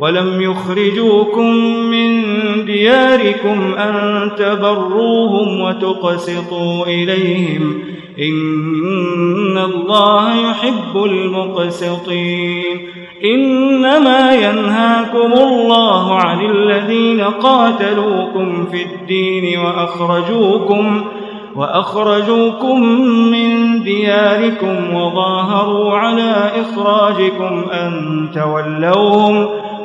ولم يخرجوكم من دياركم أن تبروهم وتقسطوا إليهم إن الله يحب المقسطين إنما ينهاكم الله عن الذين قاتلوكم في الدين وأخرجوكم وأخرجوكم من دياركم وظاهروا على إخراجكم أن تولوهم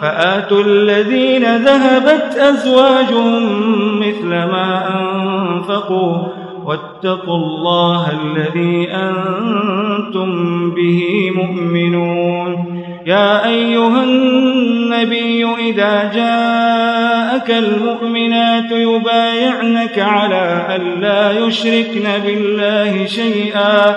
فآتوا الذين ذهبت أزواجهم مثل ما أنفقوا واتقوا الله الذي أنتم به مؤمنون. يا أيها النبي إذا جاءك المؤمنات يبايعنك على أن لا يشركن بالله شيئا